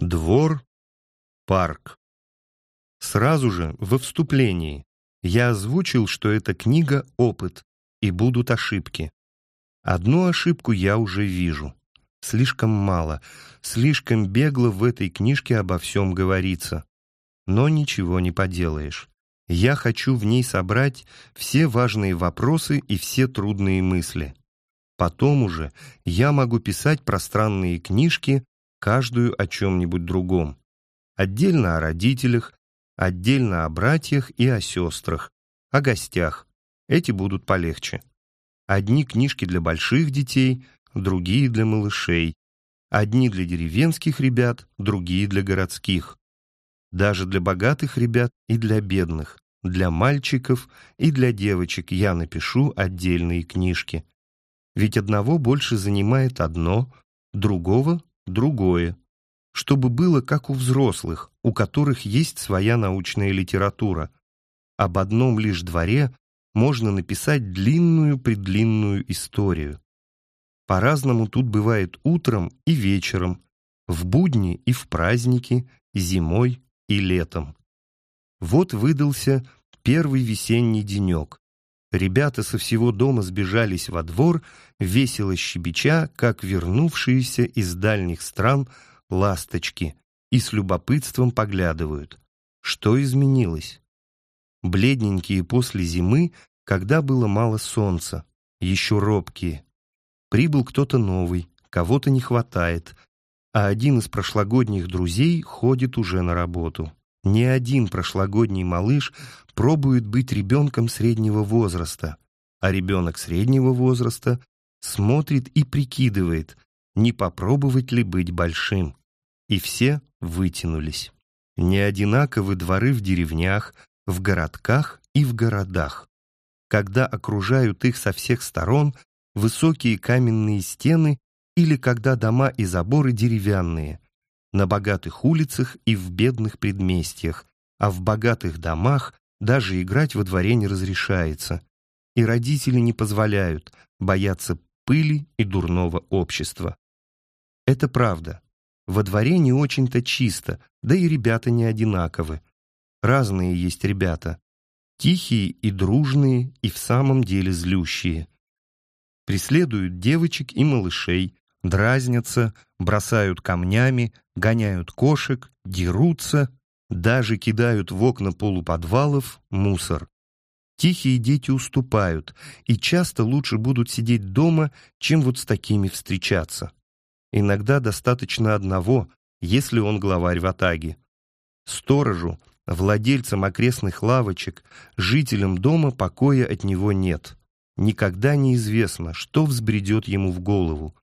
Двор, парк. Сразу же, во вступлении, я озвучил, что эта книга — опыт, и будут ошибки. Одну ошибку я уже вижу. Слишком мало, слишком бегло в этой книжке обо всем говорится. Но ничего не поделаешь. Я хочу в ней собрать все важные вопросы и все трудные мысли. Потом уже я могу писать пространные книжки, каждую о чем-нибудь другом. Отдельно о родителях, отдельно о братьях и о сестрах, о гостях. Эти будут полегче. Одни книжки для больших детей, другие для малышей. Одни для деревенских ребят, другие для городских даже для богатых ребят и для бедных, для мальчиков и для девочек я напишу отдельные книжки. Ведь одного больше занимает одно, другого — другое. Чтобы было как у взрослых, у которых есть своя научная литература. Об одном лишь дворе можно написать длинную-предлинную историю. По-разному тут бывает утром и вечером, в будни и в праздники, зимой и летом. Вот выдался первый весенний денек. Ребята со всего дома сбежались во двор, весело щебеча, как вернувшиеся из дальних стран ласточки, и с любопытством поглядывают. Что изменилось? Бледненькие после зимы, когда было мало солнца, еще робкие. Прибыл кто-то новый, кого-то не хватает, а один из прошлогодних друзей ходит уже на работу. Ни один прошлогодний малыш пробует быть ребенком среднего возраста, а ребенок среднего возраста смотрит и прикидывает, не попробовать ли быть большим. И все вытянулись. Не одинаковы дворы в деревнях, в городках и в городах. Когда окружают их со всех сторон высокие каменные стены или когда дома и заборы деревянные, на богатых улицах и в бедных предместьях, а в богатых домах даже играть во дворе не разрешается, и родители не позволяют, боятся пыли и дурного общества. Это правда. Во дворе не очень-то чисто, да и ребята не одинаковы. Разные есть ребята. Тихие и дружные, и в самом деле злющие. Преследуют девочек и малышей, дразнятся, бросают камнями, гоняют кошек, дерутся, даже кидают в окна полуподвалов мусор. Тихие дети уступают, и часто лучше будут сидеть дома, чем вот с такими встречаться. Иногда достаточно одного, если он главарь в атаге. Сторожу, владельцам окрестных лавочек, жителям дома покоя от него нет. Никогда неизвестно, что взбредет ему в голову.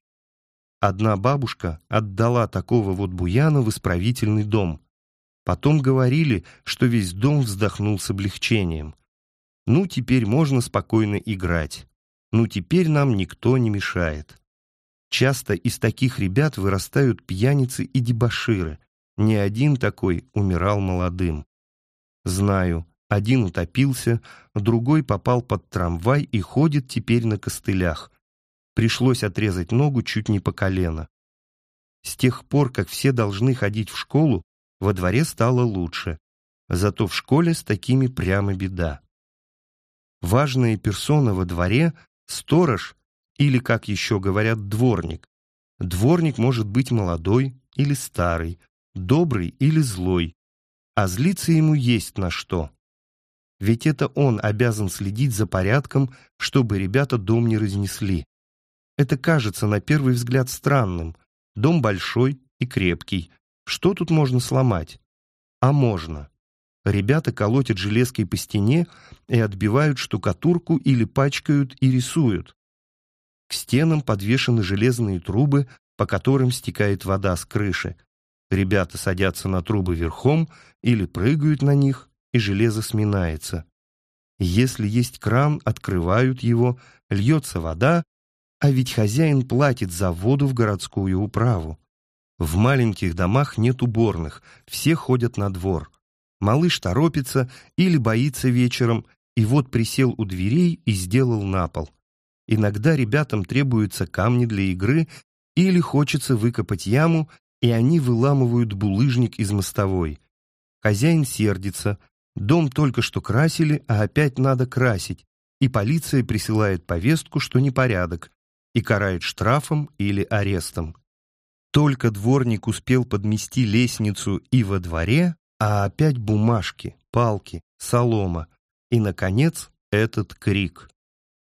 Одна бабушка отдала такого вот буяна в исправительный дом. Потом говорили, что весь дом вздохнул с облегчением. Ну, теперь можно спокойно играть. Ну, теперь нам никто не мешает. Часто из таких ребят вырастают пьяницы и дебоширы. Ни один такой умирал молодым. Знаю, один утопился, другой попал под трамвай и ходит теперь на костылях, Пришлось отрезать ногу чуть не по колено. С тех пор, как все должны ходить в школу, во дворе стало лучше. Зато в школе с такими прямо беда. Важная персона во дворе — сторож или, как еще говорят, дворник. Дворник может быть молодой или старый, добрый или злой, а злиться ему есть на что. Ведь это он обязан следить за порядком, чтобы ребята дом не разнесли. Это кажется на первый взгляд странным. Дом большой и крепкий. Что тут можно сломать? А можно. Ребята колотят железкой по стене и отбивают штукатурку или пачкают и рисуют. К стенам подвешены железные трубы, по которым стекает вода с крыши. Ребята садятся на трубы верхом или прыгают на них, и железо сминается. Если есть кран, открывают его, льется вода, а ведь хозяин платит за воду в городскую управу. В маленьких домах нет уборных, все ходят на двор. Малыш торопится или боится вечером, и вот присел у дверей и сделал на пол. Иногда ребятам требуются камни для игры или хочется выкопать яму и они выламывают булыжник из мостовой. Хозяин сердится, дом только что красили, а опять надо красить, и полиция присылает повестку, что непорядок, и карает штрафом или арестом. Только дворник успел подмести лестницу и во дворе, а опять бумажки, палки, солома и, наконец, этот крик.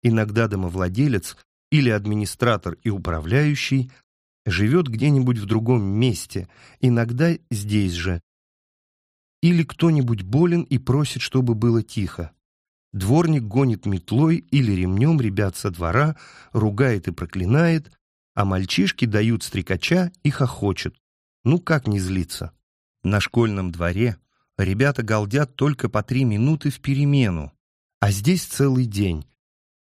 Иногда домовладелец или администратор и управляющий живет где-нибудь в другом месте, иногда здесь же. Или кто-нибудь болен и просит, чтобы было тихо. Дворник гонит метлой или ремнем ребят со двора, ругает и проклинает, а мальчишки дают стрекача и хохочут. Ну как не злиться? На школьном дворе ребята галдят только по три минуты в перемену, а здесь целый день.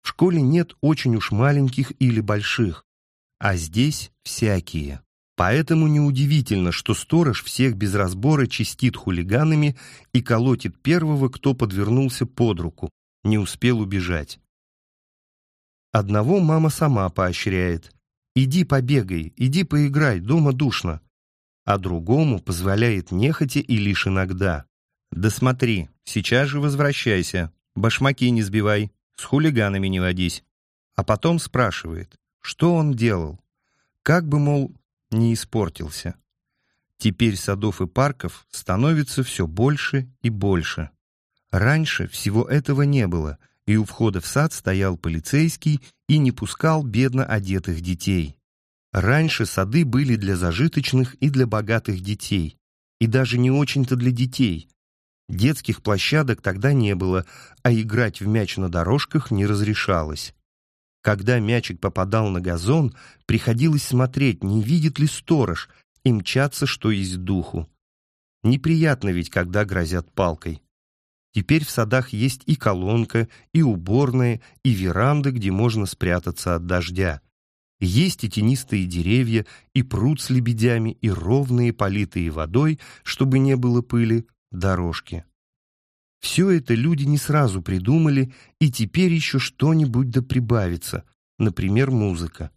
В школе нет очень уж маленьких или больших, а здесь всякие. Поэтому неудивительно, что сторож всех без разбора чистит хулиганами и колотит первого, кто подвернулся под руку, не успел убежать. Одного мама сама поощряет. «Иди побегай, иди поиграй, дома душно». А другому позволяет нехотя и лишь иногда. «Да смотри, сейчас же возвращайся, башмаки не сбивай, с хулиганами не водись». А потом спрашивает, что он делал? Как бы, мол, не испортился. Теперь садов и парков становится все больше и больше. Раньше всего этого не было, и у входа в сад стоял полицейский и не пускал бедно одетых детей. Раньше сады были для зажиточных и для богатых детей, и даже не очень-то для детей. Детских площадок тогда не было, а играть в мяч на дорожках не разрешалось. Когда мячик попадал на газон, приходилось смотреть, не видит ли сторож, и мчаться, что есть духу. Неприятно ведь, когда грозят палкой. Теперь в садах есть и колонка, и уборная, и веранды, где можно спрятаться от дождя. Есть и тенистые деревья, и пруд с лебедями, и ровные, политые водой, чтобы не было пыли, дорожки. Все это люди не сразу придумали, и теперь еще что-нибудь да прибавится, например, музыка.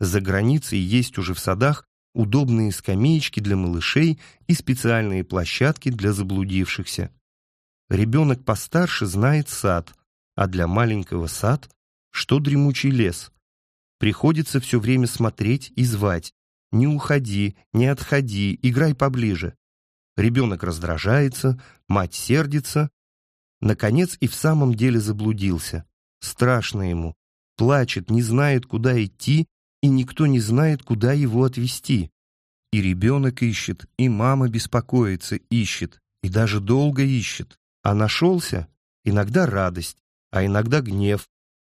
За границей есть уже в садах удобные скамеечки для малышей и специальные площадки для заблудившихся. Ребенок постарше знает сад, а для маленького сад, что дремучий лес. Приходится все время смотреть и звать. Не уходи, не отходи, играй поближе. Ребенок раздражается, мать сердится, Наконец и в самом деле заблудился. Страшно ему. Плачет, не знает, куда идти, и никто не знает, куда его отвезти. И ребенок ищет, и мама беспокоится, ищет, и даже долго ищет. А нашелся иногда радость, а иногда гнев,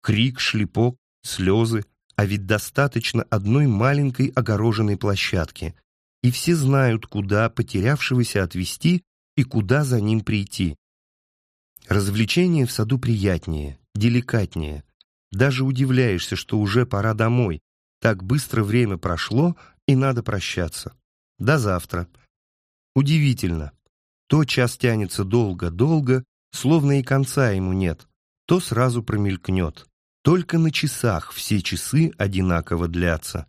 крик, шлепок, слезы, а ведь достаточно одной маленькой огороженной площадки. И все знают, куда потерявшегося отвезти и куда за ним прийти. Развлечение в саду приятнее, деликатнее. Даже удивляешься, что уже пора домой. Так быстро время прошло, и надо прощаться. До завтра. Удивительно. То час тянется долго-долго, словно и конца ему нет, то сразу промелькнет. Только на часах все часы одинаково длятся.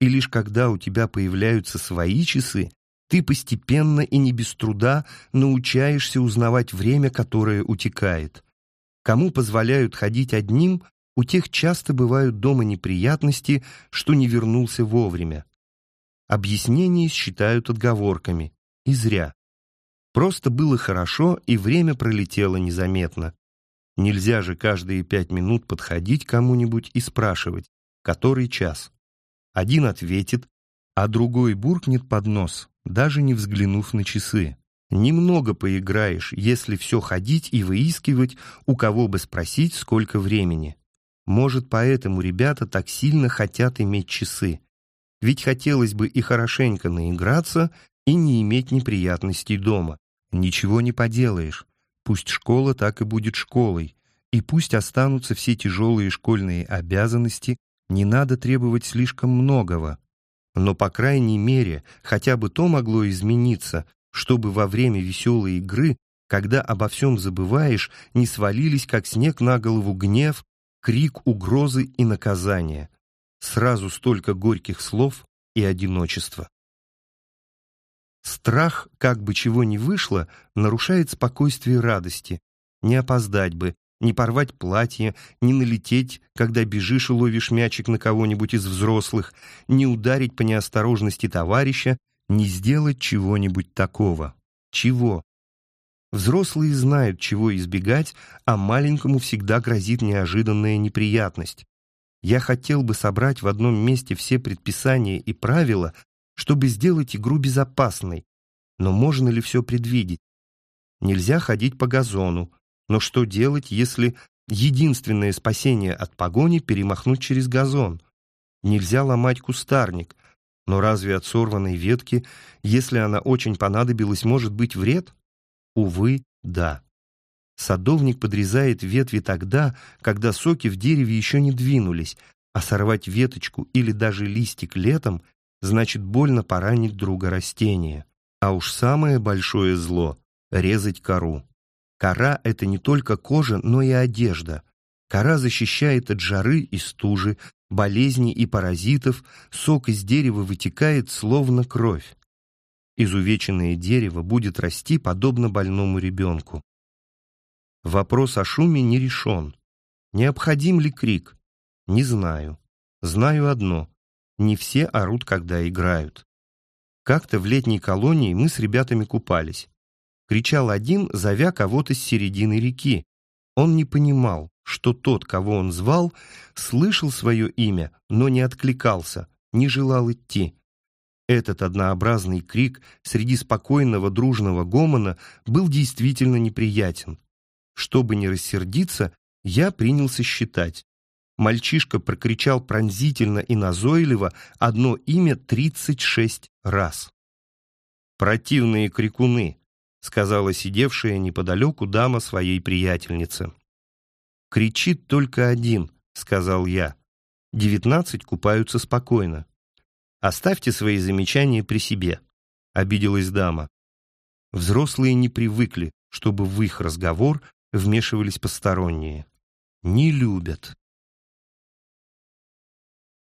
И лишь когда у тебя появляются свои часы, ты постепенно и не без труда научаешься узнавать время, которое утекает. Кому позволяют ходить одним, у тех часто бывают дома неприятности, что не вернулся вовремя. Объяснения считают отговорками. И зря. Просто было хорошо, и время пролетело незаметно. Нельзя же каждые пять минут подходить кому-нибудь и спрашивать, который час. Один ответит, а другой буркнет под нос даже не взглянув на часы. Немного поиграешь, если все ходить и выискивать, у кого бы спросить, сколько времени. Может, поэтому ребята так сильно хотят иметь часы. Ведь хотелось бы и хорошенько наиграться, и не иметь неприятностей дома. Ничего не поделаешь. Пусть школа так и будет школой, и пусть останутся все тяжелые школьные обязанности, не надо требовать слишком многого. Но, по крайней мере, хотя бы то могло измениться, чтобы во время веселой игры, когда обо всем забываешь, не свалились, как снег на голову, гнев, крик, угрозы и наказания. Сразу столько горьких слов и одиночества. Страх, как бы чего ни вышло, нарушает спокойствие радости. Не опоздать бы, не порвать платье, не налететь, когда бежишь и ловишь мячик на кого-нибудь из взрослых, не ударить по неосторожности товарища, не сделать чего-нибудь такого. Чего? Взрослые знают, чего избегать, а маленькому всегда грозит неожиданная неприятность. Я хотел бы собрать в одном месте все предписания и правила, чтобы сделать игру безопасной. Но можно ли все предвидеть? Нельзя ходить по газону, но что делать, если единственное спасение от погони — перемахнуть через газон? Нельзя ломать кустарник, но разве от сорванной ветки, если она очень понадобилась, может быть вред? Увы, да. Садовник подрезает ветви тогда, когда соки в дереве еще не двинулись, а сорвать веточку или даже листик летом значит больно поранить друга растения. А уж самое большое зло — резать кору. Кора — это не только кожа, но и одежда. Кора защищает от жары и стужи, болезней и паразитов, сок из дерева вытекает словно кровь. Изувеченное дерево будет расти подобно больному ребенку. Вопрос о шуме не решен. Необходим ли крик? Не знаю. Знаю одно. Не все орут, когда играют. Как-то в летней колонии мы с ребятами купались. Кричал один, зовя кого-то с середины реки. Он не понимал, что тот, кого он звал, слышал свое имя, но не откликался, не желал идти. Этот однообразный крик среди спокойного дружного гомона был действительно неприятен. Чтобы не рассердиться, я принялся считать. Мальчишка прокричал пронзительно и назойливо одно имя тридцать шесть раз. «Противные крикуны», — сказала сидевшая неподалеку дама своей приятельнице. «Кричит только один», — сказал я. «Девятнадцать купаются спокойно». «Оставьте свои замечания при себе», — обиделась дама. Взрослые не привыкли, чтобы в их разговор вмешивались посторонние. Не любят.